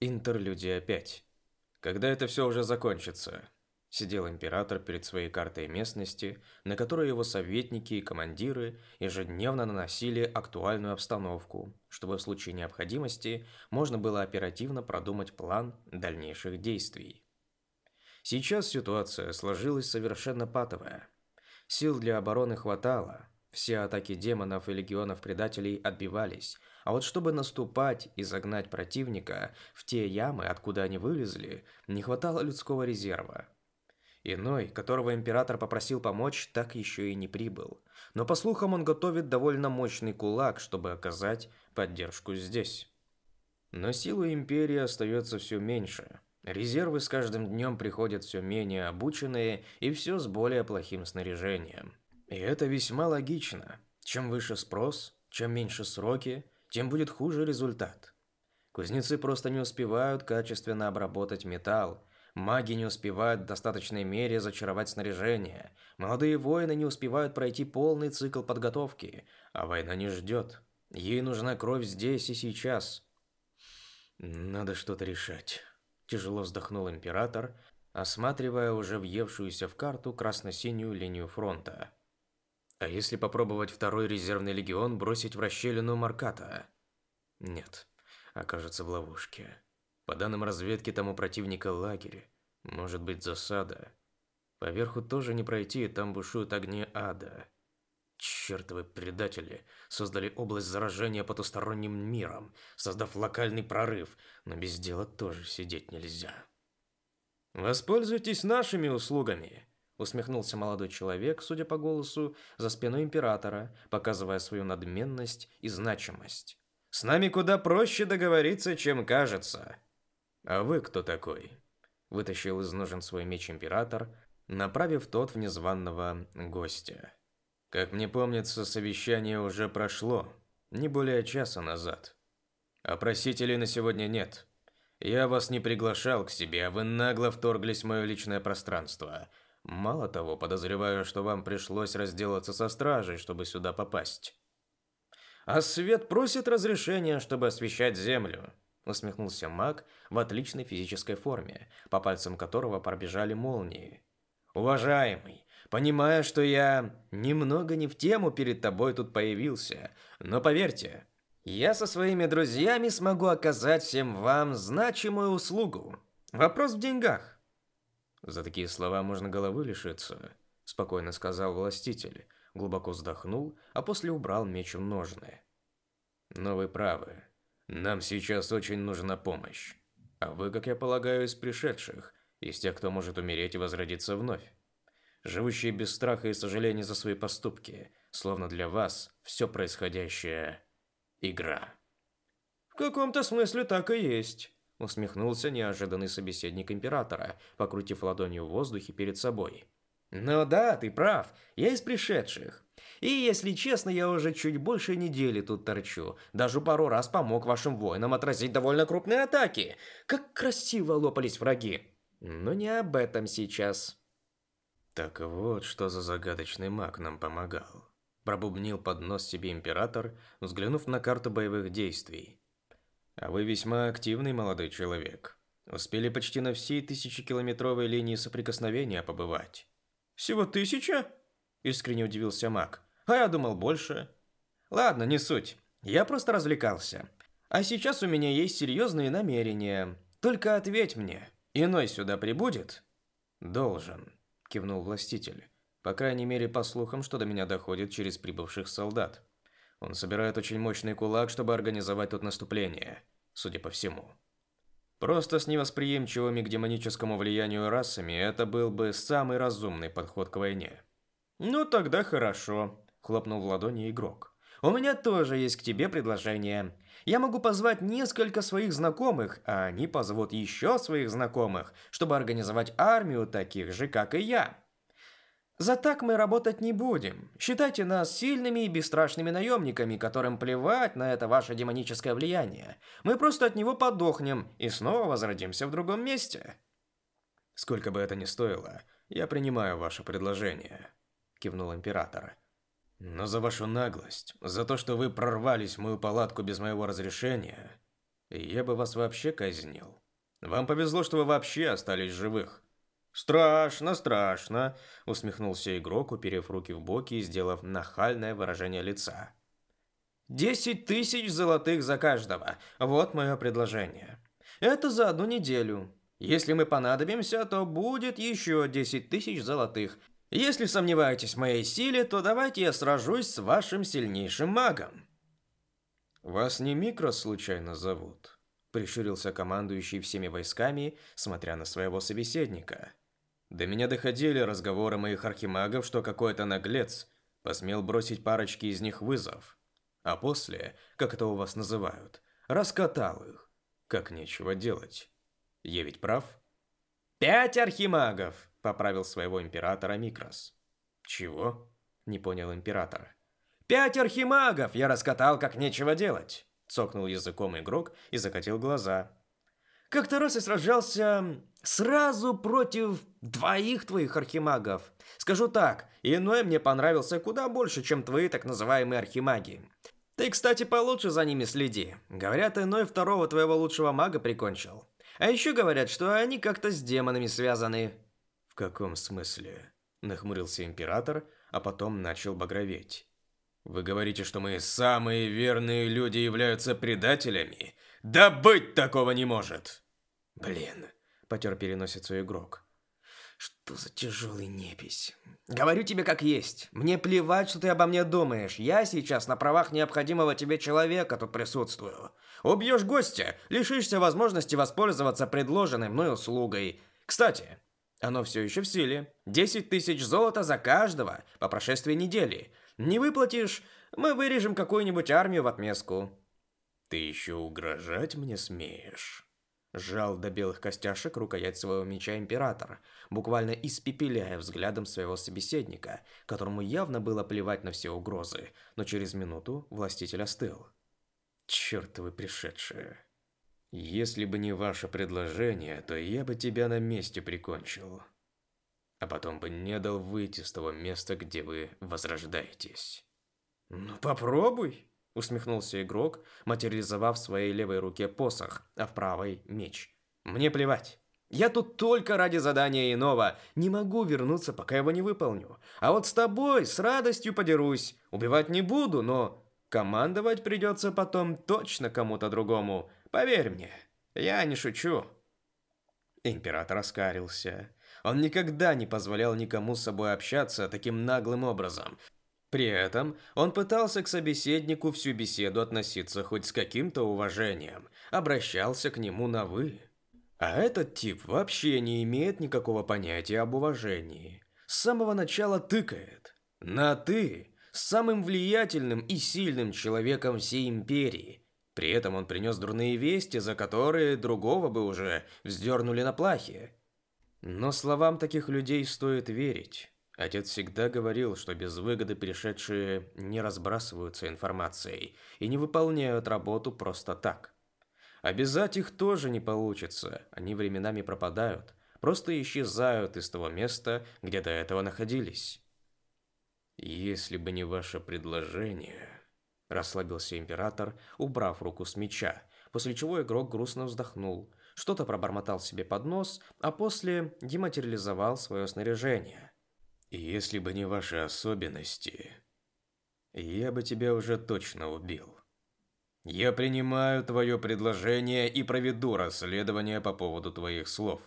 Интерлюдия 5. Когда это все уже закончится? Сидел император перед своей картой местности, на которой его советники и командиры ежедневно наносили актуальную обстановку, чтобы в случае необходимости можно было оперативно продумать план дальнейших действий. Сейчас ситуация сложилась совершенно патовая. Сил для обороны хватало, все атаки демонов и легионов предателей отбивались, а вот чтобы наступать и загнать противника в те ямы, откуда они вылезли, не хватало людского резерва. Иной, которого император попросил помочь, так еще и не прибыл. Но по слухам он готовит довольно мощный кулак, чтобы оказать поддержку здесь. Но силу империи остается все меньше. Резервы с каждым днем приходят все менее обученные и все с более плохим снаряжением. И это весьма логично. Чем выше спрос, чем меньше сроки, тем будет хуже результат. Кузнецы просто не успевают качественно обработать металл, маги не успевают в достаточной мере зачаровать снаряжение, молодые воины не успевают пройти полный цикл подготовки, а война не ждет. Ей нужна кровь здесь и сейчас. Надо что-то решать. Тяжело вздохнул император, осматривая уже въевшуюся в карту красно-синюю линию фронта. А если попробовать второй резервный легион бросить в расщелину Марката? Нет, окажется в ловушке. По данным разведки, там у противника лагерь. Может быть засада. Поверху тоже не пройти, там бушуют огни ада. Чертовы предатели создали область заражения потусторонним миром, создав локальный прорыв, но без дела тоже сидеть нельзя. Воспользуйтесь нашими услугами усмехнулся молодой человек, судя по голосу, за спиной императора, показывая свою надменность и значимость. С нами куда проще договориться, чем кажется. А вы кто такой? Вытащил из ножен свой меч император, направив тот в незваного гостя. Как мне помнится, совещание уже прошло, не более часа назад. А просителей на сегодня нет. Я вас не приглашал к себе, а вы нагло вторглись в мое личное пространство. Мало того, подозреваю, что вам пришлось разделаться со стражей, чтобы сюда попасть. А свет просит разрешения, чтобы освещать землю, усмехнулся маг в отличной физической форме, по пальцам которого пробежали молнии. Уважаемый, понимая, что я немного не в тему перед тобой тут появился, но поверьте, я со своими друзьями смогу оказать всем вам значимую услугу. Вопрос в деньгах. За такие слова можно головы лишиться, спокойно сказал властитель, глубоко вздохнул, а после убрал меч в ножны. Но вы правы. Нам сейчас очень нужна помощь. А вы, как я полагаю, из пришедших, из тех, кто может умереть и возродиться вновь. Живущие без страха и сожаления за свои поступки, словно для вас все происходящее игра. В каком-то смысле так и есть. Усмехнулся неожиданный собеседник императора, покрутив ладонью в воздухе перед собой. «Ну да, ты прав, я из пришедших. И, если честно, я уже чуть больше недели тут торчу. Даже пару раз помог вашим воинам отразить довольно крупные атаки. Как красиво лопались враги. Но не об этом сейчас». Так вот, что за загадочный маг нам помогал. Пробубнил под нос себе император, взглянув на карту боевых действий. А вы весьма активный молодой человек. Успели почти на всей тысячекилометровой линии соприкосновения побывать. Всего тысяча? Искренне удивился Мак. А я думал больше. Ладно, не суть. Я просто развлекался. А сейчас у меня есть серьезные намерения. Только ответь мне. Иной сюда прибудет? Должен, кивнул властитель. По крайней мере, по слухам, что до меня доходит через прибывших солдат. Он собирает очень мощный кулак, чтобы организовать тут наступление, судя по всему. Просто с невосприимчивыми к демоническому влиянию расами это был бы самый разумный подход к войне. «Ну тогда хорошо», – хлопнул в ладони игрок. «У меня тоже есть к тебе предложение. Я могу позвать несколько своих знакомых, а они позовут еще своих знакомых, чтобы организовать армию таких же, как и я. За так мы работать не будем. Считайте нас сильными и бесстрашными наемниками, которым плевать на это ваше демоническое влияние. Мы просто от него подохнем и снова возродимся в другом месте. Сколько бы это ни стоило, я принимаю ваше предложение, кивнул император. Но за вашу наглость, за то, что вы прорвались в мою палатку без моего разрешения, я бы вас вообще казнил. Вам повезло, что вы вообще остались живых. Страшно, страшно, усмехнулся игрок, уперев руки в боки и сделав нахальное выражение лица. Десять тысяч золотых за каждого. Вот мое предложение. Это за одну неделю. Если мы понадобимся, то будет еще десять тысяч золотых. Если сомневаетесь в моей силе, то давайте я сражусь с вашим сильнейшим магом. Вас не Микрос случайно зовут? Прищурился командующий всеми войсками, смотря на своего собеседника. До меня доходили разговоры моих архимагов, что какой-то наглец посмел бросить парочке из них вызов, а после, как это у вас называют, раскатал их, как нечего делать. Я ведь прав? Пять архимагов, поправил своего императора Микрос. Чего? Не понял император. Пять архимагов я раскатал, как нечего делать. Цокнул языком игрок и закатил глаза. Как-то раз я сражался сразу против двоих твоих архимагов. Скажу так, иной мне понравился куда больше, чем твои так называемые архимаги. Ты, кстати, получше за ними следи. Говорят, иной второго твоего лучшего мага прикончил. А еще говорят, что они как-то с демонами связаны каком смысле?» – нахмурился император, а потом начал багроветь. «Вы говорите, что мы самые верные люди являются предателями? Да быть такого не может!» «Блин!» – потер переносицу игрок. «Что за тяжелый непись? Говорю тебе как есть. Мне плевать, что ты обо мне думаешь. Я сейчас на правах необходимого тебе человека тут присутствую. Убьешь гостя, лишишься возможности воспользоваться предложенной мной услугой. Кстати, оно все еще в силе. 10 тысяч золота за каждого по прошествии недели. Не выплатишь, мы вырежем какую-нибудь армию в отместку. Ты еще угрожать мне смеешь? Жал до белых костяшек рукоять своего меча император, буквально испепеляя взглядом своего собеседника, которому явно было плевать на все угрозы, но через минуту властитель остыл. Чертовы пришедшие. Если бы не ваше предложение, то я бы тебя на месте прикончил. А потом бы не дал выйти с того места, где вы возрождаетесь. Ну попробуй, усмехнулся игрок, материализовав в своей левой руке посох, а в правой меч. Мне плевать. Я тут только ради задания иного. Не могу вернуться, пока его не выполню. А вот с тобой с радостью подерусь. Убивать не буду, но командовать придется потом точно кому-то другому. Поверь мне, я не шучу. Император оскарился. Он никогда не позволял никому с собой общаться таким наглым образом. При этом он пытался к собеседнику всю беседу относиться хоть с каким-то уважением, обращался к нему на «вы». А этот тип вообще не имеет никакого понятия об уважении. С самого начала тыкает. На «ты» с самым влиятельным и сильным человеком всей империи – при этом он принес дурные вести, за которые другого бы уже вздернули на плахе. Но словам таких людей стоит верить. Отец всегда говорил, что без выгоды пришедшие не разбрасываются информацией и не выполняют работу просто так. Обязать их тоже не получится, они временами пропадают, просто исчезают из того места, где до этого находились. Если бы не ваше предложение, Расслабился император, убрав руку с меча, после чего игрок грустно вздохнул, что-то пробормотал себе под нос, а после дематериализовал свое снаряжение. «Если бы не ваши особенности, я бы тебя уже точно убил. Я принимаю твое предложение и проведу расследование по поводу твоих слов.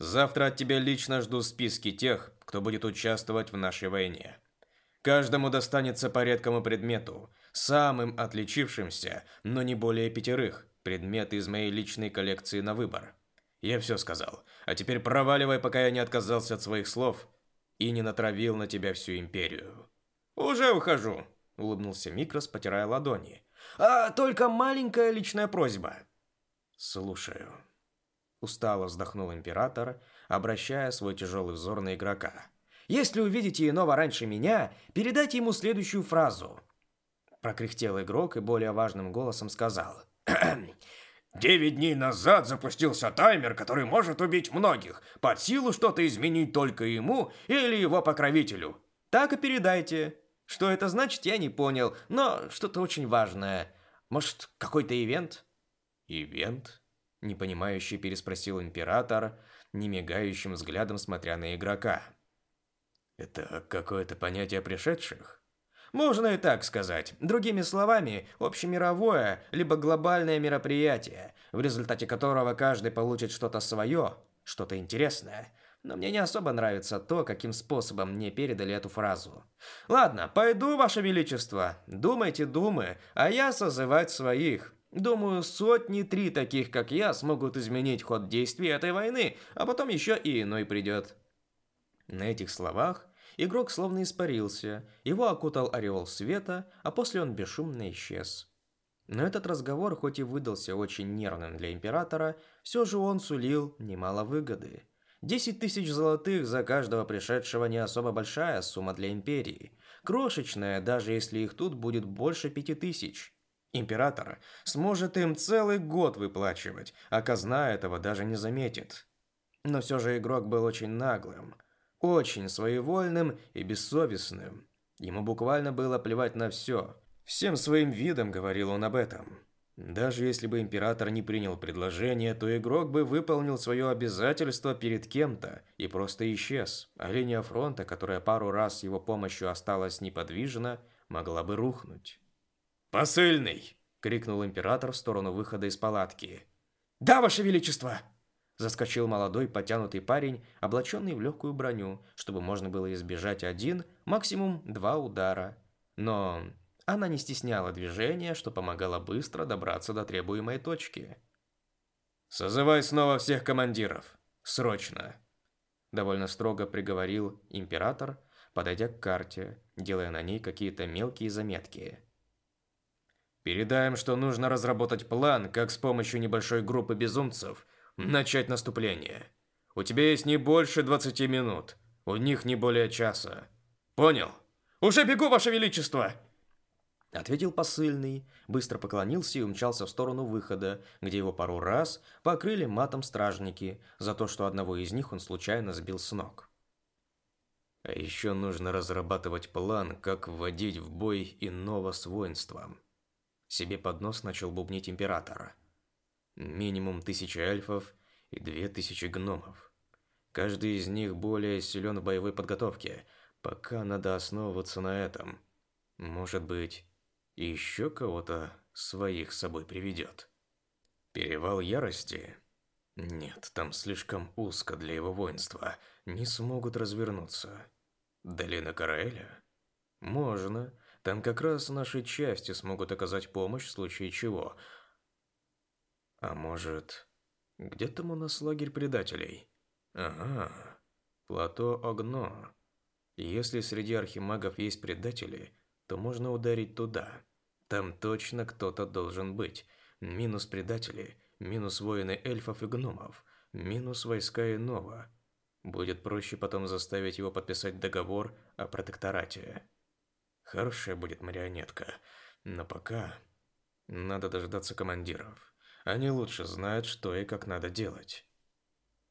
Завтра от тебя лично жду списки тех, кто будет участвовать в нашей войне. Каждому достанется по редкому предмету, самым отличившимся, но не более пятерых, предметы из моей личной коллекции на выбор. Я все сказал, а теперь проваливай, пока я не отказался от своих слов и не натравил на тебя всю империю. Уже ухожу, улыбнулся Микрос, потирая ладони. А только маленькая личная просьба. Слушаю. Устало вздохнул император, обращая свой тяжелый взор на игрока. Если увидите иного раньше меня, передайте ему следующую фразу. Прокряхтел игрок и более важным голосом сказал. Девять дней назад запустился таймер, который может убить многих. Под силу что-то изменить только ему или его покровителю. Так и передайте. Что это значит, я не понял, но что-то очень важное. Может, какой-то ивент? «Ивент?» – непонимающе переспросил император, немигающим взглядом смотря на игрока. «Это какое-то понятие пришедших?» Можно и так сказать. Другими словами, общемировое, либо глобальное мероприятие, в результате которого каждый получит что-то свое, что-то интересное. Но мне не особо нравится то, каким способом мне передали эту фразу. Ладно, пойду, Ваше Величество. Думайте думы, а я созывать своих. Думаю, сотни три таких, как я, смогут изменить ход действий этой войны, а потом еще и иной придет. На этих словах Игрок словно испарился, его окутал ореол света, а после он бесшумно исчез. Но этот разговор, хоть и выдался очень нервным для Императора, все же он сулил немало выгоды. Десять тысяч золотых за каждого пришедшего не особо большая сумма для Империи. Крошечная, даже если их тут будет больше пяти тысяч. Император сможет им целый год выплачивать, а казна этого даже не заметит. Но все же игрок был очень наглым – очень своевольным и бессовестным. Ему буквально было плевать на все. Всем своим видом говорил он об этом. Даже если бы император не принял предложение, то игрок бы выполнил свое обязательство перед кем-то и просто исчез, а линия фронта, которая пару раз его помощью осталась неподвижна, могла бы рухнуть. «Посыльный!» – крикнул император в сторону выхода из палатки. «Да, ваше величество!» Заскочил молодой, потянутый парень, облаченный в легкую броню, чтобы можно было избежать один, максимум два удара. Но она не стесняла движения, что помогало быстро добраться до требуемой точки. «Созывай снова всех командиров. Срочно!» Довольно строго приговорил император, подойдя к карте, делая на ней какие-то мелкие заметки. «Передаем, что нужно разработать план, как с помощью небольшой группы безумцев – начать наступление. У тебя есть не больше 20 минут. У них не более часа. Понял? Уже бегу, ваше величество. Ответил посыльный, быстро поклонился и умчался в сторону выхода, где его пару раз покрыли матом стражники за то, что одного из них он случайно сбил с ног. А еще нужно разрабатывать план, как вводить в бой иного с воинством. Себе под нос начал бубнить императора. Минимум тысяча эльфов и две тысячи гномов. Каждый из них более силен в боевой подготовке. Пока надо основываться на этом. Может быть, еще кого-то своих с собой приведет. Перевал ярости? Нет, там слишком узко для его воинства. Не смогут развернуться. Долина Караэля? Можно. Там как раз наши части смогут оказать помощь в случае чего – а может, где там у нас лагерь предателей? Ага, плато Огно. Если среди архимагов есть предатели, то можно ударить туда. Там точно кто-то должен быть. Минус предатели, минус воины эльфов и гномов, минус войска иного. Будет проще потом заставить его подписать договор о протекторате. Хорошая будет марионетка, но пока надо дождаться командиров. Они лучше знают, что и как надо делать.